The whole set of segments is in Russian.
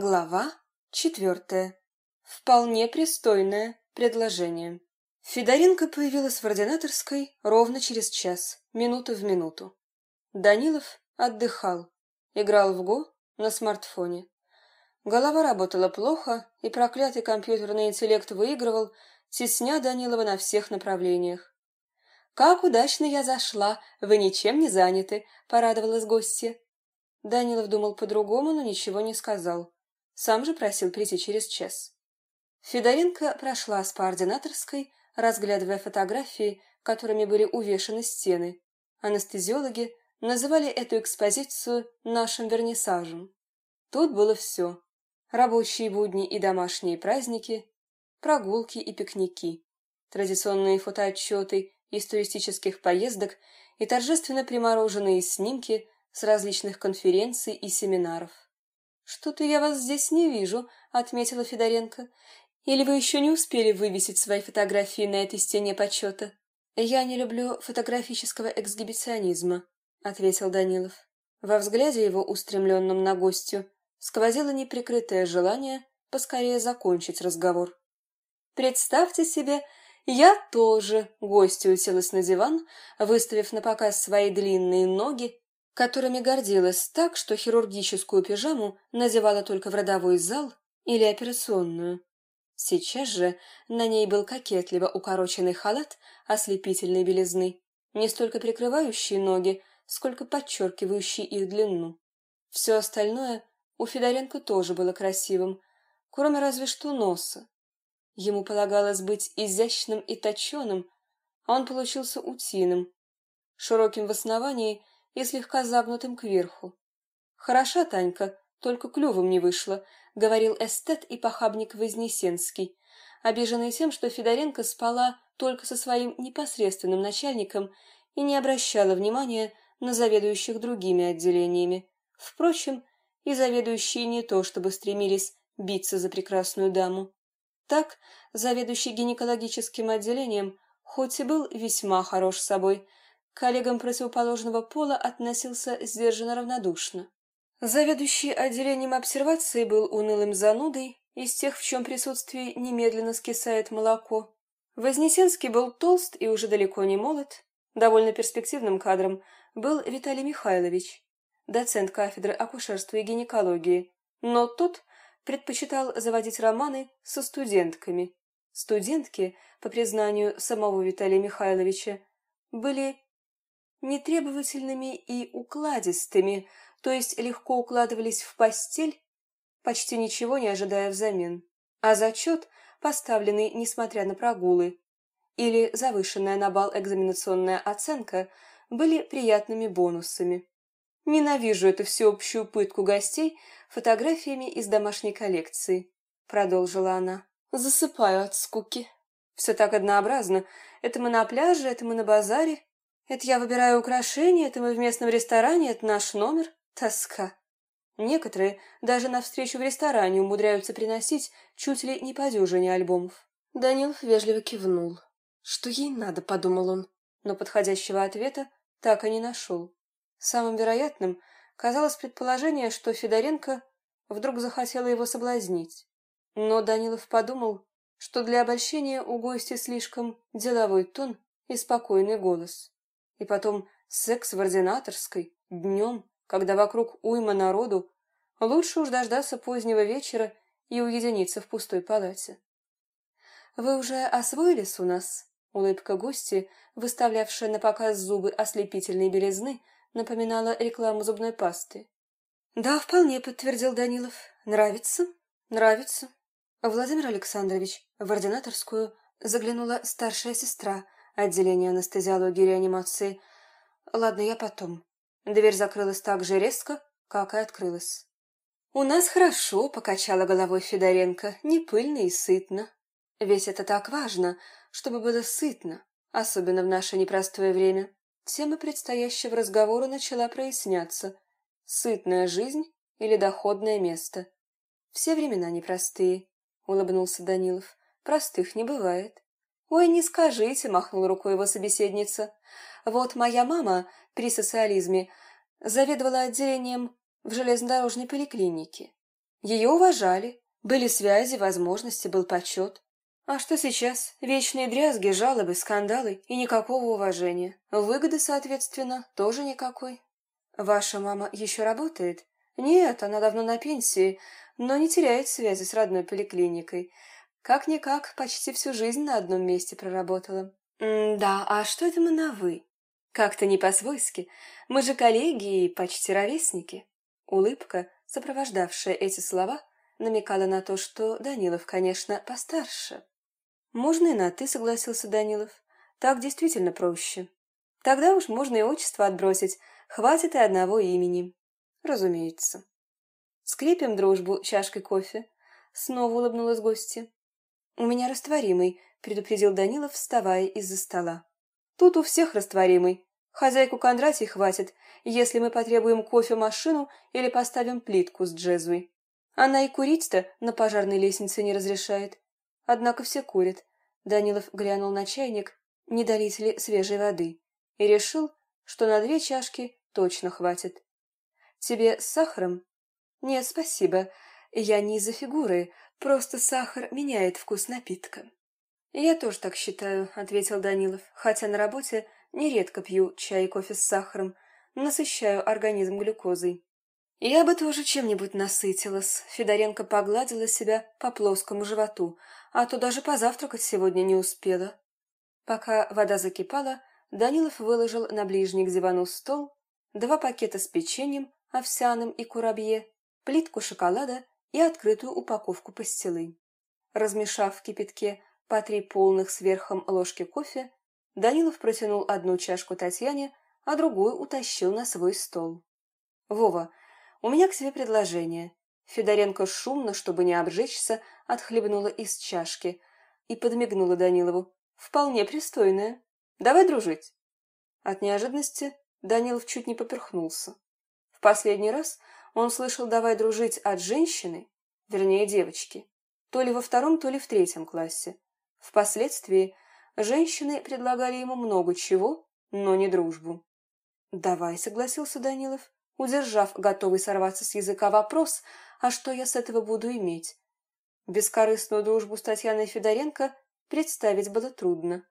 Глава четвертая. Вполне пристойное предложение. Федоренко появилась в ординаторской ровно через час, минуту в минуту. Данилов отдыхал, играл в го на смартфоне. Голова работала плохо, и проклятый компьютерный интеллект выигрывал, тесня Данилова на всех направлениях. «Как удачно я зашла! Вы ничем не заняты!» — порадовалась гостья. Данилов думал по-другому, но ничего не сказал. Сам же просил прийти через час. Федоренко прошлась по ординаторской, разглядывая фотографии, которыми были увешаны стены. Анестезиологи называли эту экспозицию нашим вернисажем. Тут было все. Рабочие будни и домашние праздники, прогулки и пикники, традиционные фотоотчеты из туристических поездок и торжественно примороженные снимки с различных конференций и семинаров. «Что-то я вас здесь не вижу», — отметила Федоренко. «Или вы еще не успели вывесить свои фотографии на этой стене почета?» «Я не люблю фотографического эксгибиционизма», — ответил Данилов. Во взгляде его, устремленном на гостью, сквозило неприкрытое желание поскорее закончить разговор. «Представьте себе, я тоже!» Гостья уселась на диван, выставив на показ свои длинные ноги, которыми гордилась так, что хирургическую пижаму надевала только в родовой зал или операционную. Сейчас же на ней был кокетливо укороченный халат ослепительной белизны, не столько прикрывающий ноги, сколько подчеркивающий их длину. Все остальное у Федоренко тоже было красивым, кроме разве что носа, Ему полагалось быть изящным и точеным, а он получился утиным, широким в основании и слегка загнутым кверху. «Хороша Танька, только клювом не вышла», — говорил эстет и похабник Вознесенский, обиженный тем, что Федоренко спала только со своим непосредственным начальником и не обращала внимания на заведующих другими отделениями. Впрочем, и заведующие не то чтобы стремились биться за прекрасную даму. Так, заведующий гинекологическим отделением, хоть и был весьма хорош собой, коллегам противоположного пола относился сдержанно равнодушно. Заведующий отделением обсервации был унылым занудой, из тех, в чем присутствии немедленно скисает молоко. Вознесенский был толст и уже далеко не молод. Довольно перспективным кадром был Виталий Михайлович, доцент кафедры акушерства и гинекологии. Но тут предпочитал заводить романы со студентками. Студентки, по признанию самого Виталия Михайловича, были нетребовательными и укладистыми, то есть легко укладывались в постель, почти ничего не ожидая взамен. А зачет, поставленный несмотря на прогулы, или завышенная на бал экзаменационная оценка, были приятными бонусами. Ненавижу эту всеобщую пытку гостей фотографиями из домашней коллекции, продолжила она. Засыпаю от скуки. Все так однообразно. Это мы на пляже, это мы на базаре. Это я выбираю украшения, это мы в местном ресторане, это наш номер. Тоска. Некоторые даже на встречу в ресторане умудряются приносить чуть ли не по дюжине альбомов. Данилов вежливо кивнул. Что ей надо, подумал он, но подходящего ответа так и не нашел. Самым вероятным казалось предположение, что Федоренко вдруг захотела его соблазнить. Но Данилов подумал, что для обольщения у гостя слишком деловой тон и спокойный голос. И потом секс в ординаторской, днем, когда вокруг уйма народу, лучше уж дождаться позднего вечера и уединиться в пустой палате. «Вы уже освоились у нас?» Улыбка гости, выставлявшая на показ зубы ослепительной белизны, напоминала рекламу зубной пасты. «Да, вполне», — подтвердил Данилов. «Нравится?» «Нравится». Владимир Александрович в ординаторскую заглянула старшая сестра отделения анестезиологии и реанимации. «Ладно, я потом». Дверь закрылась так же резко, как и открылась. «У нас хорошо», — покачала головой Федоренко, — «не пыльно и сытно». Ведь это так важно, чтобы было сытно, особенно в наше непростое время. Тема предстоящего разговора начала проясняться. Сытная жизнь или доходное место? Все времена непростые, улыбнулся Данилов. Простых не бывает. Ой, не скажите, махнул рукой его собеседница. Вот моя мама при социализме заведовала отделением в железнодорожной поликлинике. Ее уважали, были связи, возможности, был почет. А что сейчас? Вечные дрязги, жалобы, скандалы и никакого уважения. Выгоды, соответственно, тоже никакой. Ваша мама еще работает? Нет, она давно на пенсии, но не теряет связи с родной поликлиникой. Как-никак, почти всю жизнь на одном месте проработала. Да, а что это мы на «вы»? Как-то не по-свойски. Мы же коллеги и почти ровесники. Улыбка, сопровождавшая эти слова, намекала на то, что Данилов, конечно, постарше. «Можно и на «ты», — согласился Данилов. «Так действительно проще. Тогда уж можно и отчество отбросить, хватит и одного имени. Разумеется». «Скрепим дружбу чашкой кофе», — снова улыбнулась гостья. «У меня растворимый», — предупредил Данилов, вставая из-за стола. «Тут у всех растворимый. Хозяйку Кондратий хватит, если мы потребуем кофемашину или поставим плитку с джезвой. Она и курить-то на пожарной лестнице не разрешает. Однако все курят. Данилов глянул на чайник, не долить ли свежей воды, и решил, что на две чашки точно хватит. «Тебе с сахаром?» «Нет, спасибо. Я не из-за фигуры, просто сахар меняет вкус напитка». «Я тоже так считаю», — ответил Данилов, хотя на работе нередко пью чай и кофе с сахаром, насыщаю организм глюкозой. Я бы тоже чем-нибудь насытилась. Федоренко погладила себя по плоскому животу, а то даже позавтракать сегодня не успела. Пока вода закипала, Данилов выложил на ближний к дивану стол два пакета с печеньем, овсяным и курабье, плитку шоколада и открытую упаковку пастилы. Размешав в кипятке по три полных сверхом ложки кофе, Данилов протянул одну чашку Татьяне, а другую утащил на свой стол. «Вова, у меня к тебе предложение». Федоренко шумно, чтобы не обжечься, отхлебнула из чашки и подмигнула Данилову. «Вполне пристойное. Давай дружить». От неожиданности Данилов чуть не поперхнулся. В последний раз он слышал «давай дружить» от женщины, вернее девочки, то ли во втором, то ли в третьем классе. Впоследствии женщины предлагали ему много чего, но не дружбу. «Давай», — согласился Данилов удержав готовый сорваться с языка вопрос, а что я с этого буду иметь? Бескорыстную дружбу с Татьяной Федоренко представить было трудно.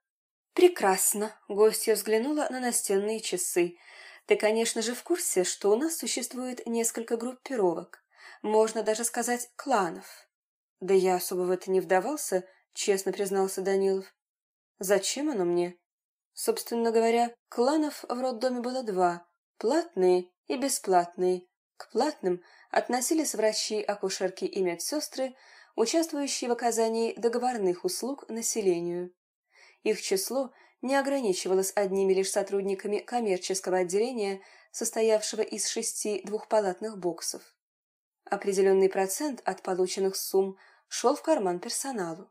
«Прекрасно!» — гостья взглянула на настенные часы. «Ты, конечно же, в курсе, что у нас существует несколько группировок. Можно даже сказать кланов». «Да я особо в это не вдавался», — честно признался Данилов. «Зачем оно мне?» Собственно говоря, кланов в роддоме было два — платные и бесплатные. К платным относились врачи, акушерки и медсестры, участвующие в оказании договорных услуг населению. Их число не ограничивалось одними лишь сотрудниками коммерческого отделения, состоявшего из шести двухпалатных боксов. Определенный процент от полученных сумм шел в карман персоналу.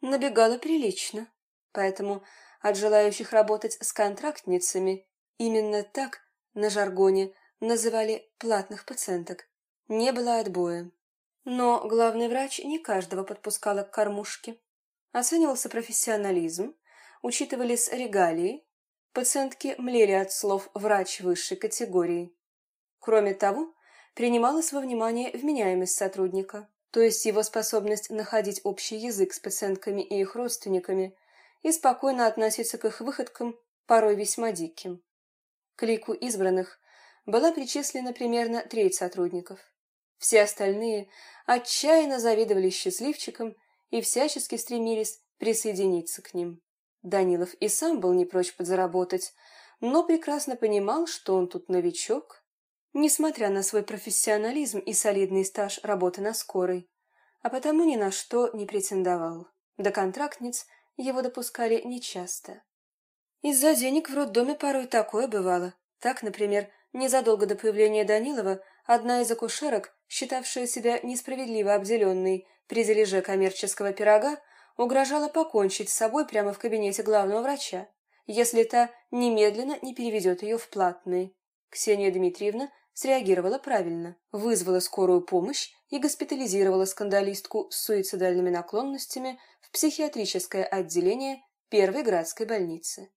Набегало прилично, поэтому от желающих работать с контрактницами именно так на жаргоне называли платных пациенток. Не было отбоя. Но главный врач не каждого подпускала к кормушке. Оценивался профессионализм, учитывались регалии, пациентки млели от слов «врач высшей категории». Кроме того, принималась во внимание вменяемость сотрудника, то есть его способность находить общий язык с пациентками и их родственниками и спокойно относиться к их выходкам, порой весьма диким. К лику избранных была причислена примерно треть сотрудников. Все остальные отчаянно завидовали счастливчикам и всячески стремились присоединиться к ним. Данилов и сам был не прочь подзаработать, но прекрасно понимал, что он тут новичок, несмотря на свой профессионализм и солидный стаж работы на скорой, а потому ни на что не претендовал. До контрактниц его допускали нечасто. Из-за денег в роддоме порой такое бывало. Так, например, Незадолго до появления Данилова одна из акушерок, считавшая себя несправедливо обделенной при дележе коммерческого пирога, угрожала покончить с собой прямо в кабинете главного врача, если та немедленно не переведет ее в платные. Ксения Дмитриевна среагировала правильно, вызвала скорую помощь и госпитализировала скандалистку с суицидальными наклонностями в психиатрическое отделение Первой городской больницы.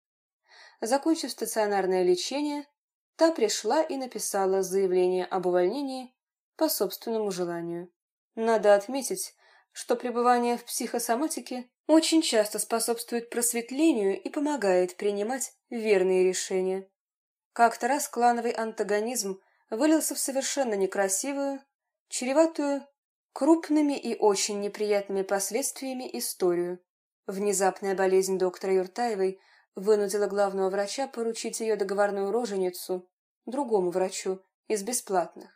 Закончив стационарное лечение, Та пришла и написала заявление об увольнении по собственному желанию. Надо отметить, что пребывание в психосоматике очень часто способствует просветлению и помогает принимать верные решения. Как-то раз клановый антагонизм вылился в совершенно некрасивую, чреватую крупными и очень неприятными последствиями историю. Внезапная болезнь доктора Юртаевой вынудила главного врача поручить ее договорную роженицу другому врачу из бесплатных.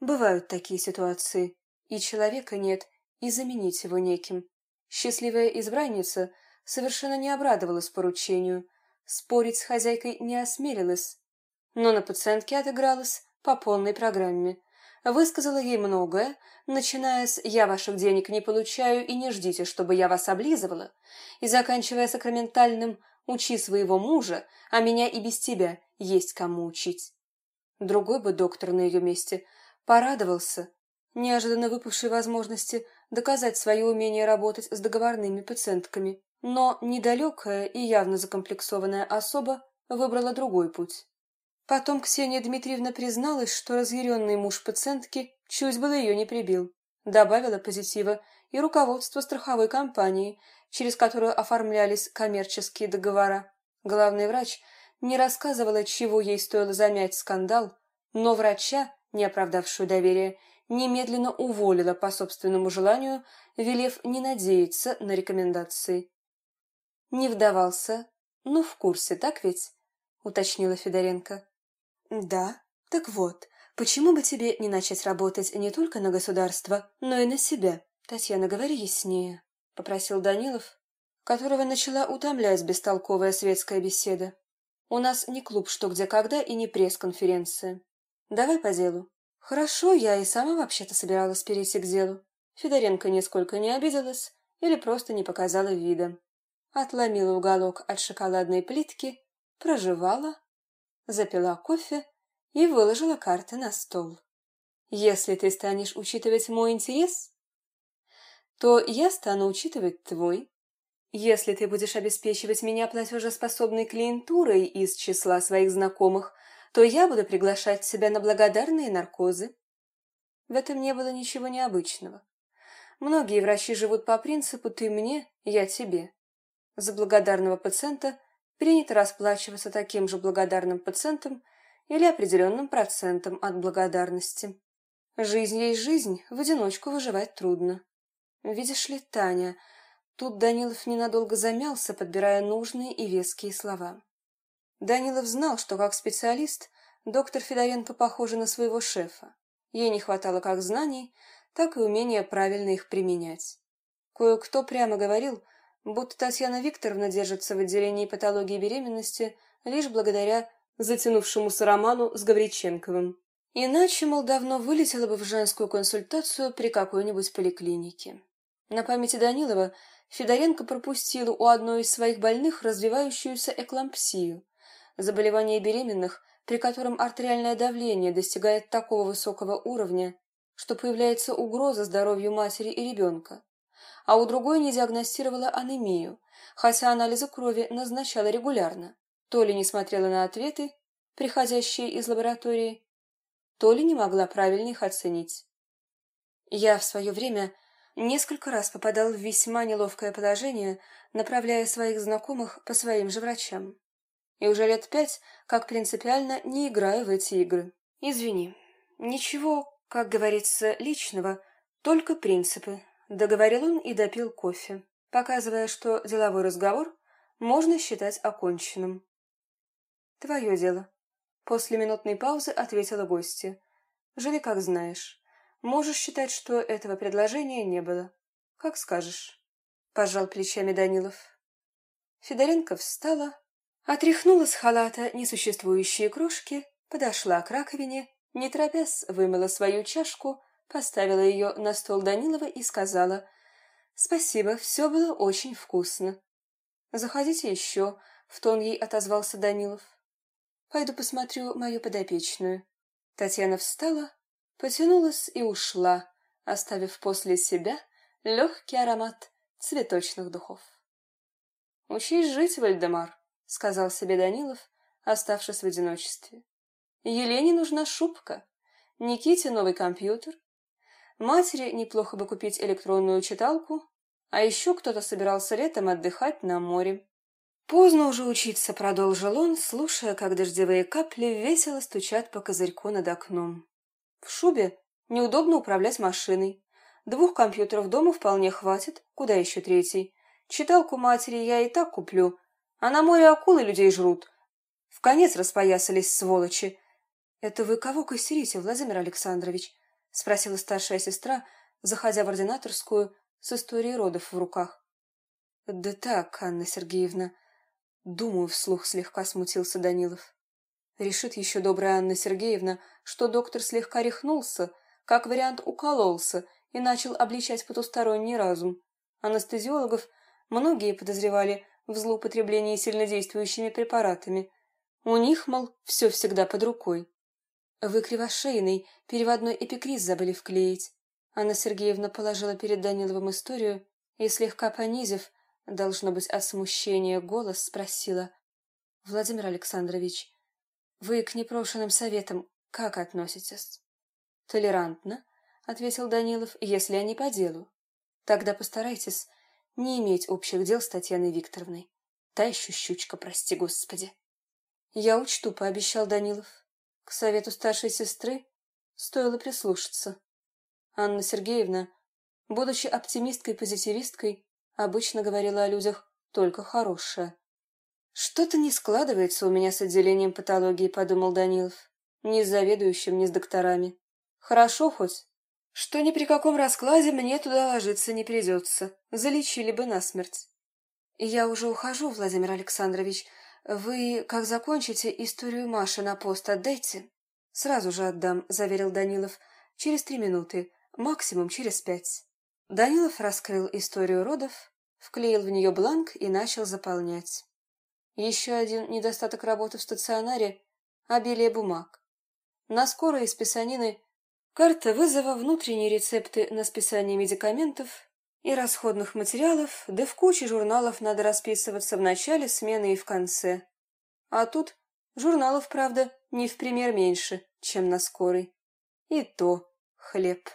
Бывают такие ситуации, и человека нет, и заменить его неким. Счастливая избранница совершенно не обрадовалась поручению, спорить с хозяйкой не осмелилась, но на пациентке отыгралась по полной программе. Высказала ей многое, начиная с «я ваших денег не получаю и не ждите, чтобы я вас облизывала», и заканчивая сакраментальным «учи своего мужа, а меня и без тебя есть кому учить». Другой бы доктор на ее месте порадовался неожиданно выпавшей возможности доказать свое умение работать с договорными пациентками. Но недалекая и явно закомплексованная особа выбрала другой путь. Потом Ксения Дмитриевна призналась, что разъяренный муж пациентки чуть было ее не прибил. Добавила позитива и руководство страховой компании, через которую оформлялись коммерческие договора. Главный врач не рассказывала, чего ей стоило замять скандал, но врача, не оправдавшую доверия, немедленно уволила по собственному желанию, велев не надеяться на рекомендации. «Не вдавался, ну в курсе, так ведь?» — уточнила Федоренко. «Да, так вот, почему бы тебе не начать работать не только на государство, но и на себя? Татьяна, говори яснее», — попросил Данилов, которого начала утомлять бестолковая светская беседа. «У нас не клуб «Что, где, когда» и не пресс-конференция. Давай по делу». Хорошо, я и сама вообще-то собиралась перейти к делу. Федоренко нисколько не обиделась или просто не показала вида. Отломила уголок от шоколадной плитки, прожевала, запила кофе и выложила карты на стол. Если ты станешь учитывать мой интерес, то я стану учитывать твой. Если ты будешь обеспечивать меня платежеспособной клиентурой из числа своих знакомых, то я буду приглашать тебя на благодарные наркозы. В этом не было ничего необычного. Многие врачи живут по принципу «ты мне, я тебе». За благодарного пациента принято расплачиваться таким же благодарным пациентом или определенным процентом от благодарности. Жизнь есть жизнь, в одиночку выживать трудно. Видишь ли, Таня, тут Данилов ненадолго замялся, подбирая нужные и веские слова. Данилов знал, что как специалист доктор Федоренко похожа на своего шефа. Ей не хватало как знаний, так и умения правильно их применять. Кое-кто прямо говорил, будто Татьяна Викторовна держится в отделении патологии беременности лишь благодаря затянувшемуся роману с Гавриченковым. Иначе, мол, давно вылетела бы в женскую консультацию при какой-нибудь поликлинике. На памяти Данилова Федоренко пропустила у одной из своих больных развивающуюся эклампсию, заболевание беременных, при котором артериальное давление достигает такого высокого уровня, что появляется угроза здоровью матери и ребенка, а у другой не диагностировала анемию, хотя анализы крови назначала регулярно, то ли не смотрела на ответы, приходящие из лаборатории, то ли не могла правильно их оценить. Я в свое время несколько раз попадал в весьма неловкое положение, направляя своих знакомых по своим же врачам и уже лет пять, как принципиально не играю в эти игры. Извини. Ничего, как говорится, личного, только принципы. Договорил он и допил кофе, показывая, что деловой разговор можно считать оконченным. Твое дело. После минутной паузы ответила гостья. Живи как знаешь. Можешь считать, что этого предложения не было. Как скажешь. Пожал плечами Данилов. Федоренко встала, Отряхнула с халата несуществующие крошки, подошла к раковине, не торопясь вымыла свою чашку, поставила ее на стол Данилова и сказала «Спасибо, все было очень вкусно». «Заходите еще», — в тон ей отозвался Данилов. «Пойду посмотрю мою подопечную». Татьяна встала, потянулась и ушла, оставив после себя легкий аромат цветочных духов. «Учись жить, Вальдемар», — сказал себе Данилов, оставшись в одиночестве. Елене нужна шубка, Никите новый компьютер. Матери неплохо бы купить электронную читалку, а еще кто-то собирался летом отдыхать на море. Поздно уже учиться, продолжил он, слушая, как дождевые капли весело стучат по козырьку над окном. В шубе неудобно управлять машиной. Двух компьютеров дома вполне хватит, куда еще третий. Читалку матери я и так куплю, а на море акулы людей жрут. В конец распоясались, сволочи. Это вы кого костерите, Владимир Александрович? Спросила старшая сестра, заходя в ординаторскую с историей родов в руках. Да так, Анна Сергеевна. Думаю, вслух слегка смутился Данилов. Решит еще добрая Анна Сергеевна, что доктор слегка рехнулся, как вариант укололся и начал обличать потусторонний разум. Анестезиологов многие подозревали в злоупотреблении сильнодействующими препаратами. У них, мол, все всегда под рукой. Вы кривошейный, переводной эпикриз забыли вклеить. Анна Сергеевна положила перед Даниловым историю и, слегка понизив, должно быть, от смущения голос, спросила. «Владимир Александрович, вы к непрошенным советам как относитесь?» «Толерантно», — ответил Данилов, — «если они по делу. Тогда постарайтесь не иметь общих дел с Татьяной Викторовной. Та еще щучка, прости господи. Я учту, пообещал Данилов. К совету старшей сестры стоило прислушаться. Анна Сергеевна, будучи оптимисткой-позитивисткой, обычно говорила о людях только хорошее. «Что-то не складывается у меня с отделением патологии», — подумал Данилов. «Ни с заведующим, ни с докторами. Хорошо хоть, что ни при каком раскладе мне туда ложиться не придется. Залечили бы насмерть. Я уже ухожу, Владимир Александрович. Вы, как закончите, историю Маши на пост отдайте. Сразу же отдам, заверил Данилов. Через три минуты, максимум через пять. Данилов раскрыл историю родов, вклеил в нее бланк и начал заполнять. Еще один недостаток работы в стационаре – обилие бумаг. На скорой из писанины Карта вызова, внутренние рецепты на списание медикаментов и расходных материалов, да в куче журналов надо расписываться в начале смены и в конце. А тут журналов, правда, не в пример меньше, чем на скорой. И то хлеб.